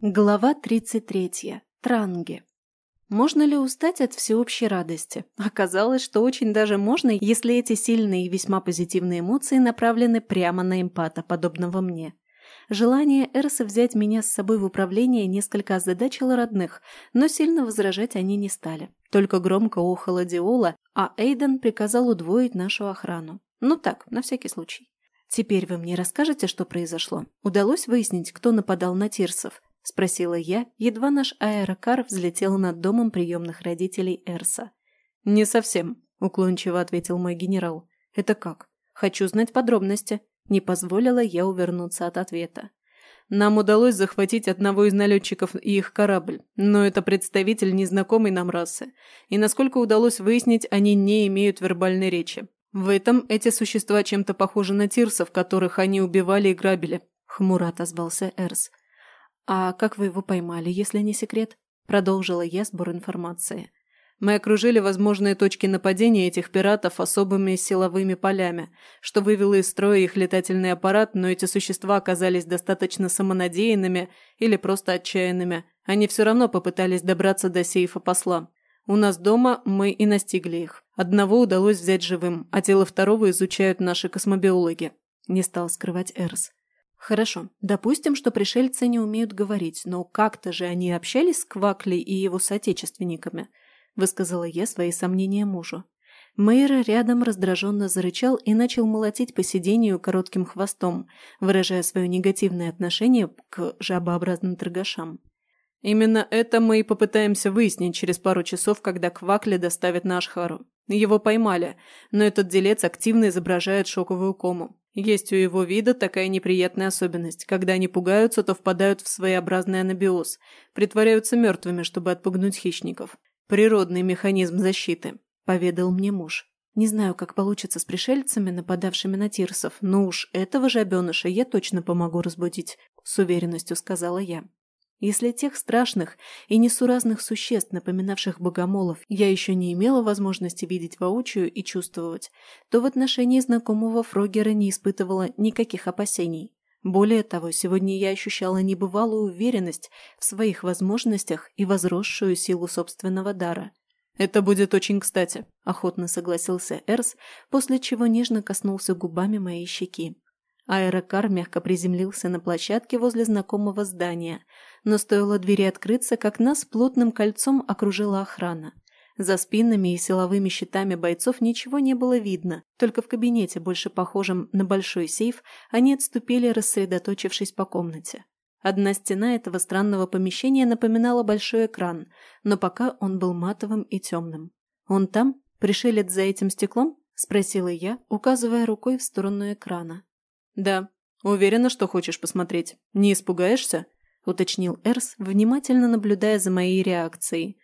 Глава 33. Транги. Можно ли устать от всеобщей радости? Оказалось, что очень даже можно, если эти сильные и весьма позитивные эмоции направлены прямо на эмпата, подобного мне. Желание Эрса взять меня с собой в управление несколько озадачило родных, но сильно возражать они не стали. Только громко охала Диола, а Эйден приказал удвоить нашу охрану. Ну так, на всякий случай. «Теперь вы мне расскажете, что произошло? Удалось выяснить, кто нападал на Тирсов?» – спросила я, едва наш аэрокар взлетел над домом приемных родителей Эрса. «Не совсем», – уклончиво ответил мой генерал. «Это как? Хочу знать подробности». Не позволила я увернуться от ответа. Нам удалось захватить одного из налетчиков и их корабль, но это представитель незнакомой нам расы. И насколько удалось выяснить, они не имеют вербальной речи. В этом эти существа чем-то похожи на тирсов, которых они убивали и грабили. Хмуро отозвался Эрс. «А как вы его поймали, если не секрет?» Продолжила я сбор информации. Мы окружили возможные точки нападения этих пиратов особыми силовыми полями, что вывело из строя их летательный аппарат, но эти существа оказались достаточно самонадеянными или просто отчаянными. Они все равно попытались добраться до сейфа посла. У нас дома мы и настигли их. Одного удалось взять живым, а тело второго изучают наши космобиологи. Не стал скрывать Эрс. Хорошо, допустим, что пришельцы не умеют говорить, но как-то же они общались с Квакли и его соотечественниками, высказала я свои сомнения мужу. Мэйр рядом раздраженно зарычал и начал молотить по сидению коротким хвостом, выражая свое негативное отношение к жабообразным торгашам. Именно это мы и попытаемся выяснить через пару часов, когда Квакли доставят на Ашхару. Его поймали, но этот делец активно изображает шоковую кому. Есть у его вида такая неприятная особенность. Когда они пугаются, то впадают в своеобразный анабиоз, притворяются мертвыми, чтобы отпугнуть хищников. Природный механизм защиты, поведал мне муж. Не знаю, как получится с пришельцами, нападавшими на тирсов, но уж этого жабеныша я точно помогу разбудить, с уверенностью сказала я. Если тех страшных и несуразных существ, напоминавших богомолов, я еще не имела возможности видеть воочию и чувствовать, то в отношении знакомого Фрогера не испытывала никаких опасений. Более того, сегодня я ощущала небывалую уверенность в своих возможностях и возросшую силу собственного дара. «Это будет очень кстати», – охотно согласился Эрс, после чего нежно коснулся губами моей щеки. Аэрокар мягко приземлился на площадке возле знакомого здания, но стоило двери открыться, как нас плотным кольцом окружила охрана. За спинами и силовыми щитами бойцов ничего не было видно, только в кабинете, больше похожем на большой сейф, они отступили, рассредоточившись по комнате. Одна стена этого странного помещения напоминала большой экран, но пока он был матовым и темным. «Он там? Пришелец за этим стеклом?» – спросила я, указывая рукой в сторону экрана. «Да. Уверена, что хочешь посмотреть. Не испугаешься?» – уточнил Эрс, внимательно наблюдая за моей реакцией.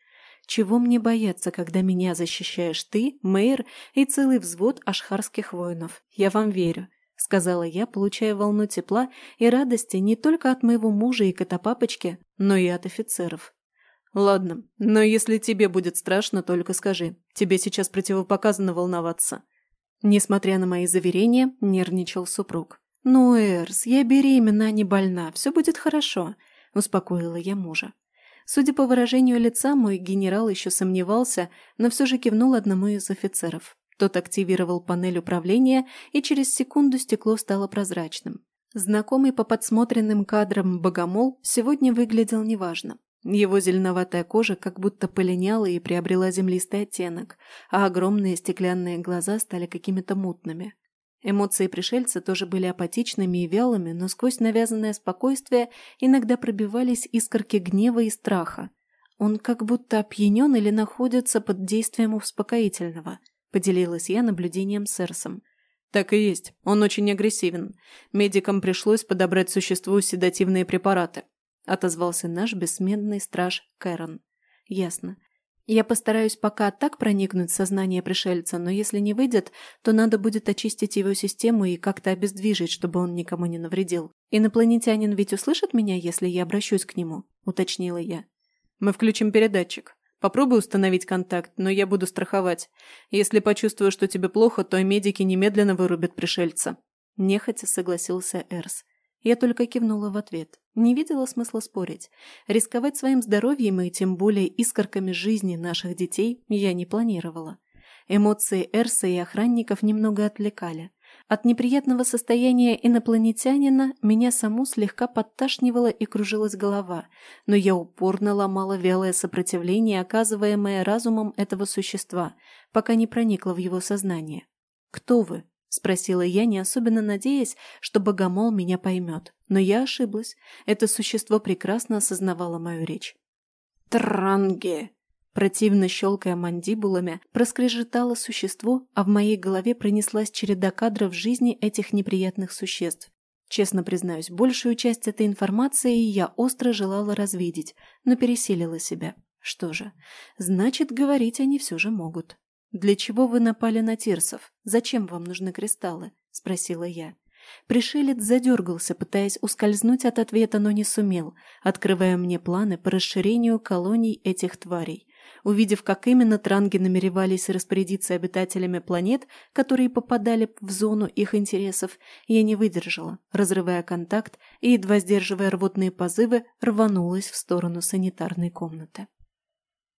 «Чего мне бояться, когда меня защищаешь ты, мэр и целый взвод ашхарских воинов? Я вам верю», – сказала я, получая волну тепла и радости не только от моего мужа и кота-папочки, но и от офицеров. «Ладно, но если тебе будет страшно, только скажи. Тебе сейчас противопоказано волноваться». Несмотря на мои заверения, нервничал супруг. «Ну, Эрс, я беременна, а не больна, все будет хорошо», – успокоила я мужа. Судя по выражению лица, мой генерал еще сомневался, но все же кивнул одному из офицеров. Тот активировал панель управления, и через секунду стекло стало прозрачным. Знакомый по подсмотренным кадрам богомол сегодня выглядел неважно. Его зеленоватая кожа как будто полиняла и приобрела землистый оттенок, а огромные стеклянные глаза стали какими-то мутными. Эмоции пришельца тоже были апатичными и вялыми, но сквозь навязанное спокойствие иногда пробивались искорки гнева и страха. Он как будто опьянен или находится под действием успокоительного, поделилась я наблюдением с Эрсом. Так и есть. Он очень агрессивен. Медикам пришлось подобрать существу седативные препараты. Отозвался наш бессменный страж Кэрон. Ясно. Я постараюсь пока так проникнуть в сознание пришельца, но если не выйдет, то надо будет очистить его систему и как-то обездвижить, чтобы он никому не навредил. Инопланетянин ведь услышит меня, если я обращусь к нему, уточнила я. Мы включим передатчик. Попробуй установить контакт, но я буду страховать. Если почувствую, что тебе плохо, то медики немедленно вырубят пришельца. – нехотя согласился Эрс. Я только кивнула в ответ. Не видела смысла спорить. Рисковать своим здоровьем и тем более искорками жизни наших детей я не планировала. Эмоции Эрса и охранников немного отвлекали. От неприятного состояния инопланетянина меня саму слегка подташнивала и кружилась голова, но я упорно ломала вялое сопротивление, оказываемое разумом этого существа, пока не проникла в его сознание. «Кто вы?» – спросила я, не особенно надеясь, что богомол меня поймет. Но я ошиблась. Это существо прекрасно осознавало мою речь. «Транге!» Противно щелкая мандибулами, проскрежетало существо, а в моей голове пронеслась череда кадров жизни этих неприятных существ. Честно признаюсь, большую часть этой информации я остро желала развидеть, но пересилила себя. Что же, значит, говорить они все же могут. «Для чего вы напали на Тирсов? Зачем вам нужны кристаллы?» – спросила я. Пришелец задергался, пытаясь ускользнуть от ответа, но не сумел, открывая мне планы по расширению колоний этих тварей. Увидев, как именно транги намеревались распорядиться обитателями планет, которые попадали в зону их интересов, я не выдержала, разрывая контакт и, едва сдерживая рвотные позывы, рванулась в сторону санитарной комнаты.